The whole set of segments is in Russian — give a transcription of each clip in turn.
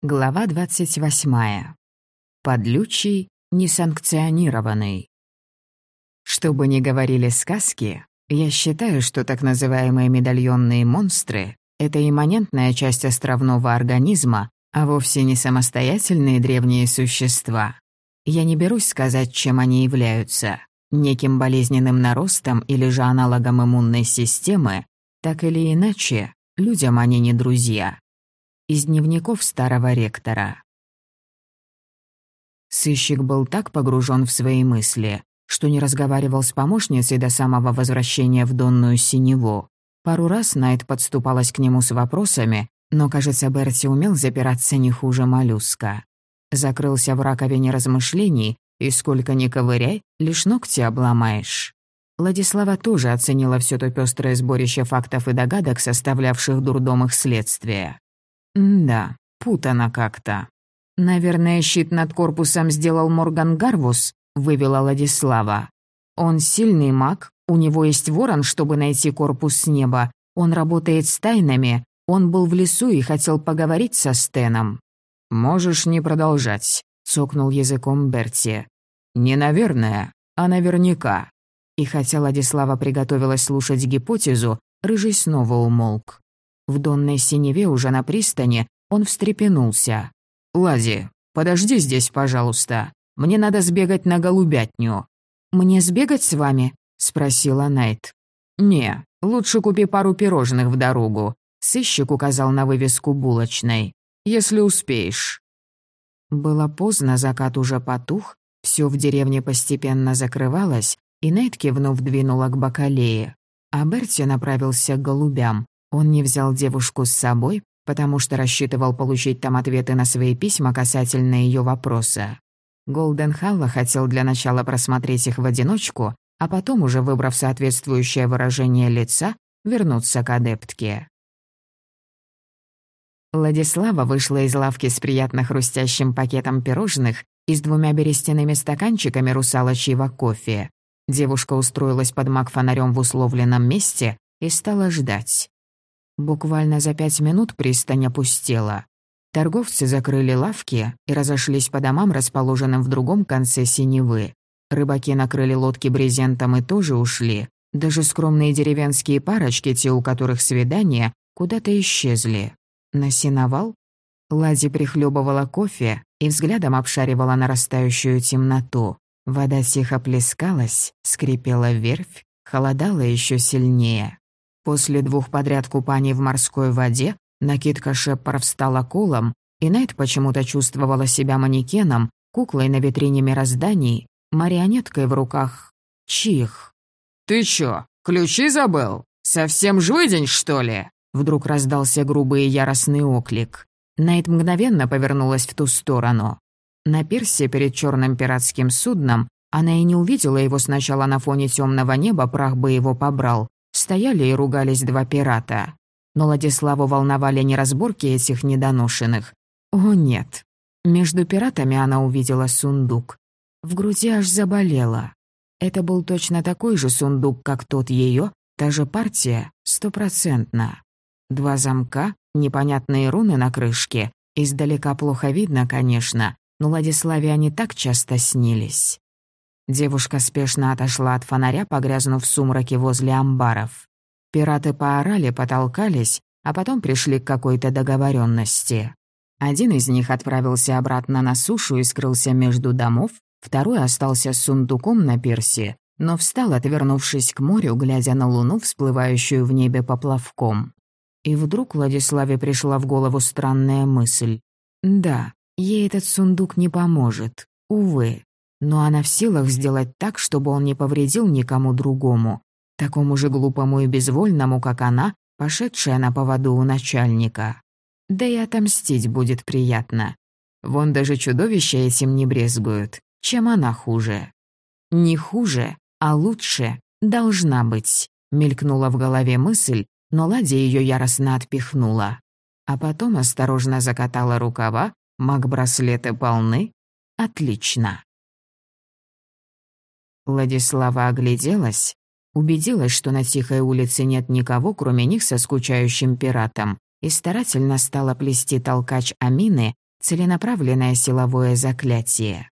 Глава 28. Подлючий, несанкционированный. Что бы ни говорили сказки, я считаю, что так называемые медальонные монстры — это имманентная часть островного организма, а вовсе не самостоятельные древние существа. Я не берусь сказать, чем они являются — неким болезненным наростом или же аналогом иммунной системы, так или иначе, людям они не друзья из дневников старого ректора. Сыщик был так погружен в свои мысли, что не разговаривал с помощницей до самого возвращения в Донную Синеву. Пару раз Найт подступалась к нему с вопросами, но, кажется, Берти умел запираться не хуже моллюска. Закрылся в раковине размышлений, и сколько ни ковыряй, лишь ногти обломаешь. Владислава тоже оценила все то пестрое сборище фактов и догадок, составлявших дурдом их Да, путано как-то. Наверное, щит над корпусом сделал Морган Гарвус, вывела Владислава. Он сильный маг, у него есть ворон, чтобы найти корпус с неба. Он работает с тайнами. Он был в лесу и хотел поговорить со Стеном. «Можешь не продолжать», — цокнул языком Берти. «Не наверное, а наверняка». И хотя Владислава приготовилась слушать гипотезу, Рыжий снова умолк. В донной синеве уже на пристани он встрепенулся. «Лази, подожди здесь, пожалуйста. Мне надо сбегать на голубятню». «Мне сбегать с вами?» — спросила Найт. «Не, лучше купи пару пирожных в дорогу», — сыщик указал на вывеску булочной. «Если успеешь». Было поздно, закат уже потух, все в деревне постепенно закрывалось, и Найт кивнув двинула к бакалее. А Берти направился к голубям. Он не взял девушку с собой, потому что рассчитывал получить там ответы на свои письма касательно ее вопроса. Голден Халла хотел для начала просмотреть их в одиночку, а потом, уже выбрав соответствующее выражение лица, вернуться к адептке. Владислава вышла из лавки с приятно хрустящим пакетом пирожных и с двумя берестяными стаканчиками русалочьего кофе. Девушка устроилась под маг-фонарем в условленном месте и стала ждать. Буквально за пять минут пристань опустела. Торговцы закрыли лавки и разошлись по домам, расположенным в другом конце синевы. Рыбаки накрыли лодки брезентом и тоже ушли. Даже скромные деревенские парочки, те, у которых свидания, куда-то исчезли. На сеновал Лади прихлебывала кофе и взглядом обшаривала нарастающую темноту. Вода тихо плескалась, скрипела верфь, холодала еще сильнее. После двух подряд купаний в морской воде накидка Шеппаров стала колом, и Найт почему-то чувствовала себя манекеном, куклой на витрине мирозданий, марионеткой в руках. Чих. «Ты чё, ключи забыл? Совсем жвыдень, что ли?» Вдруг раздался грубый и яростный оклик. Найт мгновенно повернулась в ту сторону. На пирсе перед черным пиратским судном она и не увидела его сначала на фоне темного неба, прах бы его побрал, Стояли и ругались два пирата. Но Владиславу волновали не разборки этих недоношенных. О, нет. Между пиратами она увидела сундук. В груди аж заболела. Это был точно такой же сундук, как тот ее, та же партия, стопроцентно. Два замка, непонятные руны на крышке. Издалека плохо видно, конечно, но Владиславе они так часто снились. Девушка спешно отошла от фонаря, погрязнув в сумраке возле амбаров. Пираты поорали, потолкались, а потом пришли к какой-то договоренности. Один из них отправился обратно на сушу и скрылся между домов, второй остался с сундуком на пирсе, но встал, отвернувшись к морю, глядя на луну, всплывающую в небе поплавком. И вдруг Владиславе пришла в голову странная мысль. Да, ей этот сундук не поможет, увы но она в силах сделать так, чтобы он не повредил никому другому, такому же глупому и безвольному, как она, пошедшая на поводу у начальника. Да и отомстить будет приятно. Вон даже чудовища этим не брезгуют. Чем она хуже? Не хуже, а лучше должна быть, мелькнула в голове мысль, но Ладя ее яростно отпихнула. А потом осторожно закатала рукава, маг-браслеты полны. Отлично. Владислава огляделась, убедилась, что на тихой улице нет никого, кроме них со скучающим пиратом, и старательно стала плести толкач Амины, Целенаправленное силовое заклятие.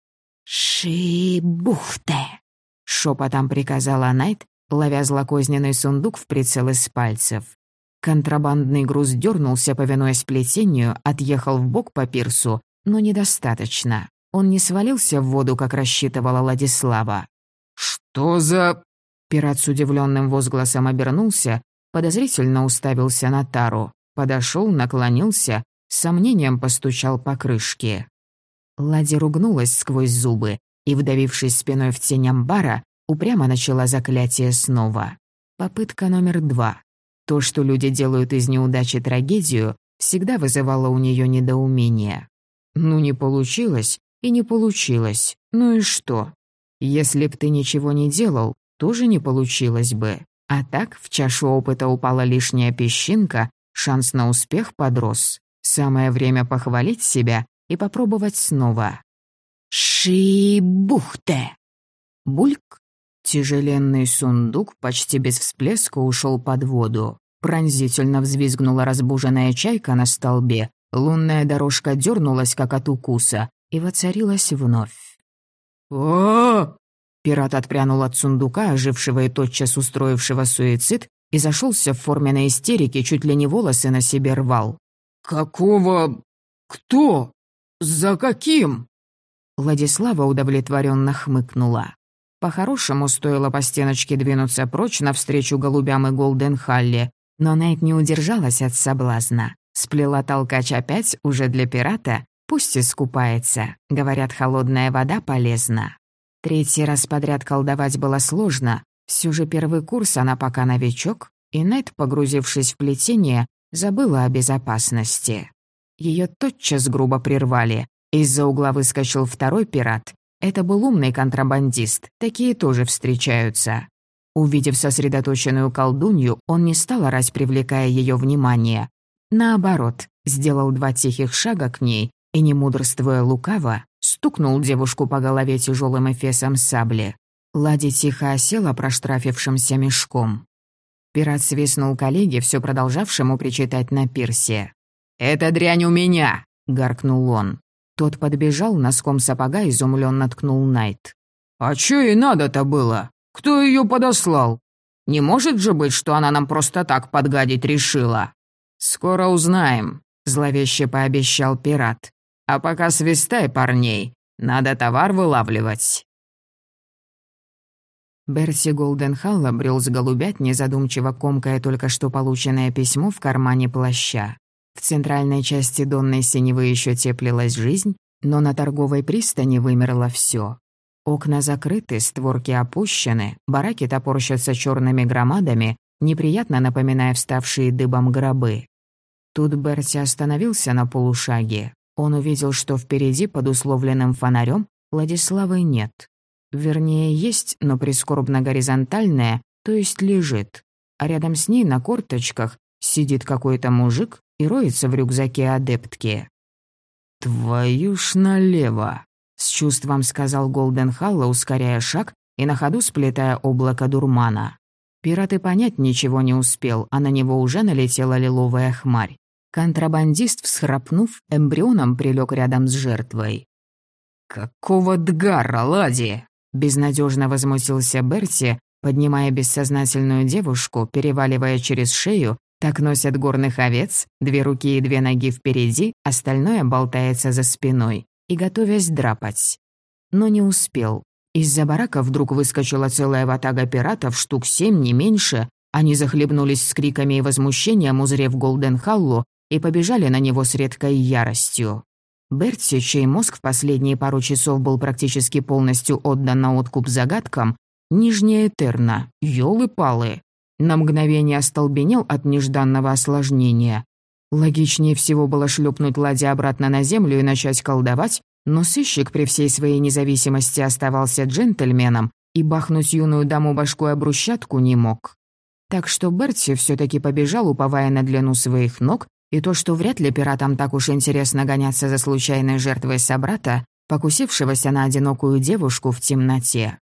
«Шибухте!» — шепотом приказала Найт, ловя злокозненный сундук в прицел из пальцев. Контрабандный груз дернулся, повинуясь плетению, отъехал в бок по пирсу, но недостаточно. Он не свалился в воду, как рассчитывала Ладислава. «Что за...» Пират с удивленным возгласом обернулся, подозрительно уставился на Тару, подошел, наклонился, с сомнением постучал по крышке. Лади ругнулась сквозь зубы и, вдавившись спиной в тень амбара, упрямо начала заклятие снова. Попытка номер два. То, что люди делают из неудачи трагедию, всегда вызывало у нее недоумение. Ну, не получилось и не получилось. Ну и что? Если б ты ничего не делал, тоже не получилось бы. А так в чашу опыта упала лишняя песчинка, шанс на успех подрос. Самое время похвалить себя и попробовать снова. Шибухте! Бульк Тяжеленный сундук почти без всплеска ушел под воду. Пронзительно взвизгнула разбуженная чайка на столбе, лунная дорожка дернулась, как от укуса, и воцарилась вновь. О Пират отпрянул от сундука, ожившего и тотчас устроившего суицид, и зашелся в форменной истерике, чуть ли не волосы на себе рвал. «Какого... кто? За каким?» Владислава удовлетворенно хмыкнула. По-хорошему, стоило по стеночке двинуться прочь навстречу голубям и Голден-Халле, но Найт не удержалась от соблазна. Сплела толкач опять, уже для пирата, пусть и скупается. Говорят, холодная вода полезна. Третий раз подряд колдовать было сложно. Все же первый курс она пока новичок, и Найт, погрузившись в плетение, забыла о безопасности. Ее тотчас грубо прервали. Из-за угла выскочил второй пират, это был умный контрабандист, такие тоже встречаются. Увидев сосредоточенную колдунью, он не стал орать, привлекая ее внимание. Наоборот, сделал два тихих шага к ней и, не мудрствуя лукаво, стукнул девушку по голове тяжелым эфесом сабли. Лади тихо осела проштрафившимся мешком. Пират свистнул коллеге, все продолжавшему причитать на пирсе. «Это дрянь у меня!» — гаркнул он. Тот подбежал, носком сапога изумленно ткнул Найт. «А чё ей надо-то было? Кто ее подослал? Не может же быть, что она нам просто так подгадить решила?» «Скоро узнаем», — зловеще пообещал пират. «А пока свистай парней, надо товар вылавливать». Берси Голденхалл обрел с голубятни, задумчиво комкая только что полученное письмо в кармане плаща. В центральной части Донной Синевы еще теплилась жизнь, но на торговой пристани вымерло все. Окна закрыты, створки опущены, бараки топорщатся черными громадами, неприятно напоминая вставшие дыбом гробы. Тут Берти остановился на полушаге. Он увидел, что впереди под условленным фонарем Владиславы нет. Вернее, есть, но прискорбно горизонтальная, то есть лежит. А рядом с ней на корточках сидит какой-то мужик и роется в рюкзаке адептки. «Твою ж налево!» — с чувством сказал Голден Халла, ускоряя шаг и на ходу сплетая облако дурмана. Пират и понять ничего не успел, а на него уже налетела лиловая хмарь. Контрабандист, всхрапнув, эмбрионом прилег рядом с жертвой. «Какого дгара, лади?» — безнадежно возмутился Берти, поднимая бессознательную девушку, переваливая через шею так носят горных овец, две руки и две ноги впереди, остальное болтается за спиной, и готовясь драпать. Но не успел. Из-за барака вдруг выскочила целая ватага пиратов, штук семь, не меньше. Они захлебнулись с криками и возмущением, узрев Голденхаллу, и побежали на него с редкой яростью. Бертси, чей мозг в последние пару часов был практически полностью отдан на откуп загадкам, Нижняя Этерна, ёлы-палы, на мгновение остолбенел от нежданного осложнения. Логичнее всего было шлепнуть Лади обратно на землю и начать колдовать, но сыщик при всей своей независимости оставался джентльменом и бахнуть юную даму башкой об брусчатку не мог. Так что Берти все таки побежал, уповая на длину своих ног, и то, что вряд ли пиратам так уж интересно гоняться за случайной жертвой собрата, покусившегося на одинокую девушку в темноте.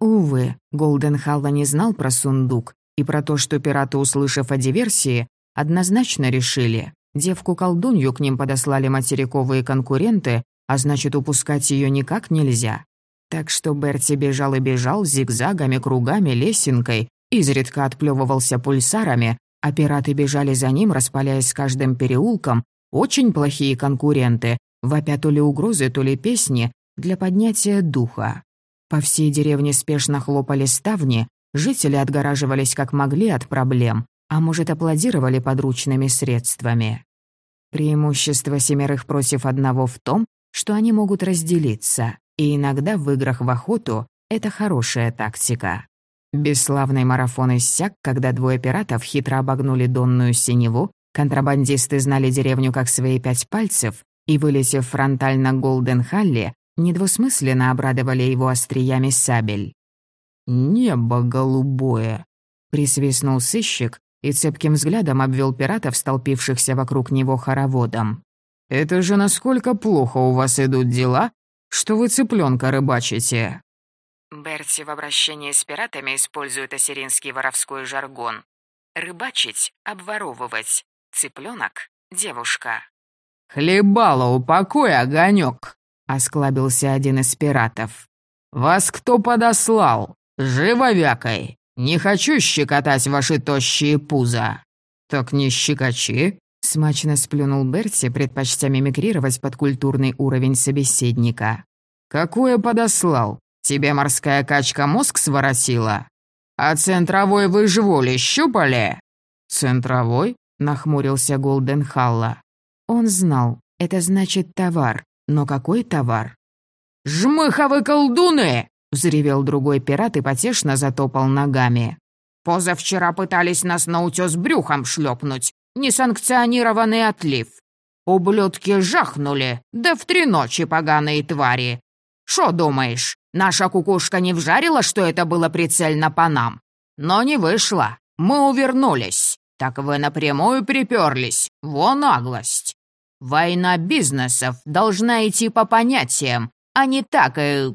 Увы, Голден Халла не знал про сундук, и про то, что пираты, услышав о диверсии, однозначно решили Девку-колдунью к ним подослали материковые конкуренты, а значит, упускать ее никак нельзя. Так что Берти бежал и бежал зигзагами, кругами, лесенкой, изредка отплевывался пульсарами, а пираты бежали за ним, распаляясь с каждым переулком, очень плохие конкуренты, вопя то ли угрозы, то ли песни, для поднятия духа. По всей деревне спешно хлопали ставни, жители отгораживались как могли от проблем, а может, аплодировали подручными средствами. Преимущество семерых против одного в том, что они могут разделиться, и иногда в играх в охоту это хорошая тактика. Бесславный марафон иссяк, когда двое пиратов хитро обогнули донную синеву, контрабандисты знали деревню как свои пять пальцев и, вылетев фронтально Голден-Халли, недвусмысленно обрадовали его остриями сабель. «Небо голубое!» — присвистнул сыщик и цепким взглядом обвел пиратов, столпившихся вокруг него хороводом. «Это же насколько плохо у вас идут дела, что вы цыпленка рыбачите?» Берти в обращении с пиратами использует ассиринский воровской жаргон. Рыбачить — обворовывать. Цыпленок — девушка. «Хлебало, упокой огонек!» — осклабился один из пиратов. «Вас кто подослал? Живо вякой! Не хочу щекотать ваши тощие пузо!» «Так не щекочи!» — смачно сплюнул Берти, предпочтя мимикрировать под культурный уровень собеседника. «Какое подослал? Тебе морская качка мозг своротила? А центровой вы жволи щупали?» «Центровой?» — нахмурился Голденхалла. Он знал, это значит товар, но какой товар? «Жмыховы колдуны!» — взревел другой пират и потешно затопал ногами. «Позавчера пытались нас на утес брюхом шлепнуть. Несанкционированный отлив. Ублюдки жахнули, да в три ночи поганые твари. Шо думаешь, наша кукушка не вжарила, что это было прицельно по нам? Но не вышло. Мы увернулись. Так вы напрямую приперлись. Во наглость. Война бизнесов должна идти по понятиям, а не так, э...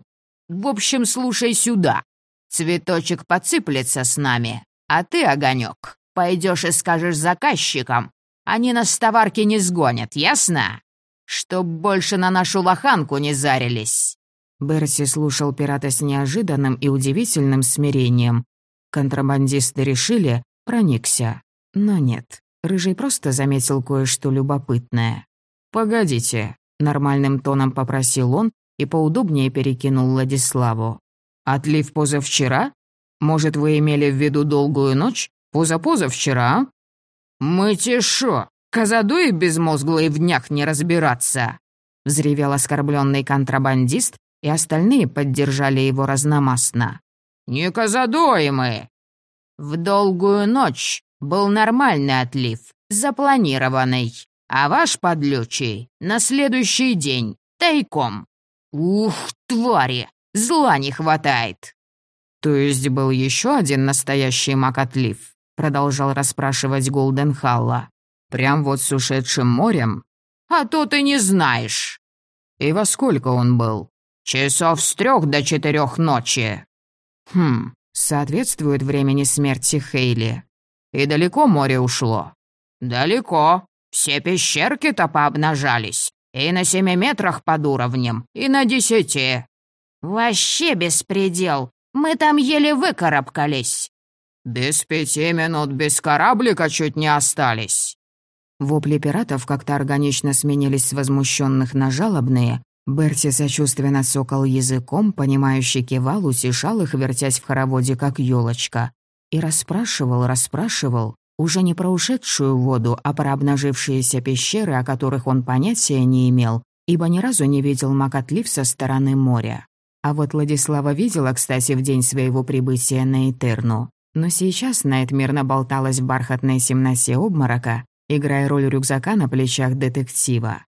В общем, слушай сюда. Цветочек подсыплется с нами, а ты, Огонек, пойдешь и скажешь заказчикам. Они нас с товарки не сгонят, ясно? Чтоб больше на нашу лоханку не зарились». Берси слушал пирата с неожиданным и удивительным смирением. Контрабандисты решили, проникся. Но нет, Рыжий просто заметил кое-что любопытное. «Погодите», — нормальным тоном попросил он и поудобнее перекинул Владиславу. «Отлив позавчера? Может, вы имели в виду долгую ночь? Позапозавчера?» «Мы те шо, казадуи безмозглые в днях не разбираться?» — взревел оскорбленный контрабандист, и остальные поддержали его разномастно. «Не казадуи мы!» «В долгую ночь был нормальный отлив, запланированный а ваш подлючий на следующий день, тайком. Ух, твари, зла не хватает. То есть был еще один настоящий макотлив, продолжал расспрашивать Голденхалла. Прям вот с ушедшим морем? А то ты не знаешь. И во сколько он был? Часов с трех до четырех ночи. Хм, соответствует времени смерти Хейли. И далеко море ушло? Далеко. Все пещерки-то пообнажались. И на семи метрах под уровнем, и на десяти. Вообще беспредел. Мы там еле выкарабкались. Без пяти минут без кораблика чуть не остались. Вопли пиратов как-то органично сменились с возмущенных на жалобные. Берти сочувственно сокал языком, понимающий кивал, утешал их, вертясь в хороводе, как елочка. И расспрашивал, расспрашивал, уже не про ушедшую воду, а про обнажившиеся пещеры, о которых он понятия не имел, ибо ни разу не видел макотлив со стороны моря. А вот Владислава видела, кстати, в день своего прибытия на Этерну. Но сейчас Найт мирно болталась в бархатной семнасе обморока, играя роль рюкзака на плечах детектива.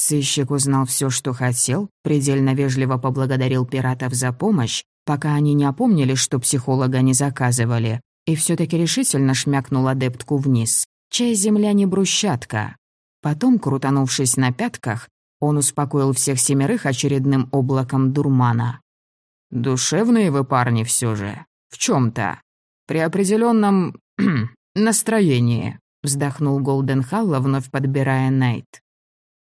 Сыщик узнал все, что хотел, предельно вежливо поблагодарил пиратов за помощь, пока они не опомнили, что психолога не заказывали, и все таки решительно шмякнул адептку вниз. Чай земля не брусчатка. Потом, крутанувшись на пятках, он успокоил всех семерых очередным облаком дурмана. «Душевные вы парни все же. В чем то При определенном настроении. — вздохнул Голден Халла, вновь подбирая Найт.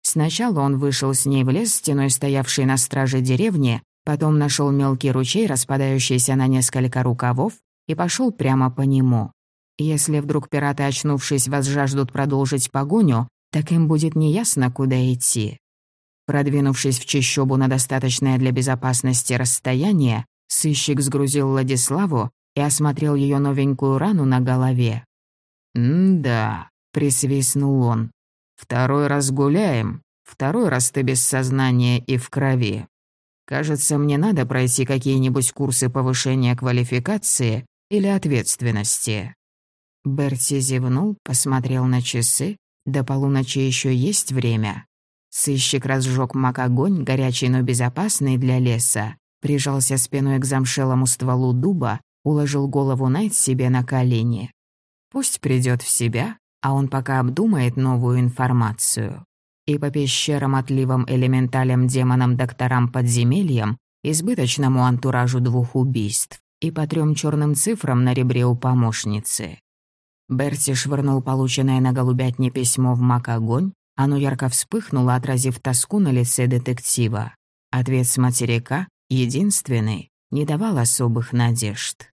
Сначала он вышел с ней в лес, стеной стоявший на страже деревни, потом нашел мелкий ручей, распадающийся на несколько рукавов, и пошел прямо по нему. Если вдруг пираты, очнувшись, возжаждут продолжить погоню, так им будет неясно, куда идти. Продвинувшись в чащобу на достаточное для безопасности расстояние, сыщик сгрузил Владиславу и осмотрел ее новенькую рану на голове. «М-да», — присвистнул он. «Второй раз гуляем, второй раз ты без сознания и в крови. Кажется, мне надо пройти какие-нибудь курсы повышения квалификации или ответственности». Берти зевнул, посмотрел на часы. До полуночи еще есть время. Сыщик разжег мак огонь, горячий, но безопасный для леса, прижался спиной к замшелому стволу дуба, уложил голову Найт себе на колени. Пусть придет в себя, а он пока обдумает новую информацию. И по пещерам, отливам, элементалям, демонам, докторам, подземельям, избыточному антуражу двух убийств и по трем черным цифрам на ребре у помощницы. Берти швырнул полученное на голубятне письмо в мак огонь, оно ярко вспыхнуло, отразив тоску на лице детектива. Ответ с материка, единственный, не давал особых надежд.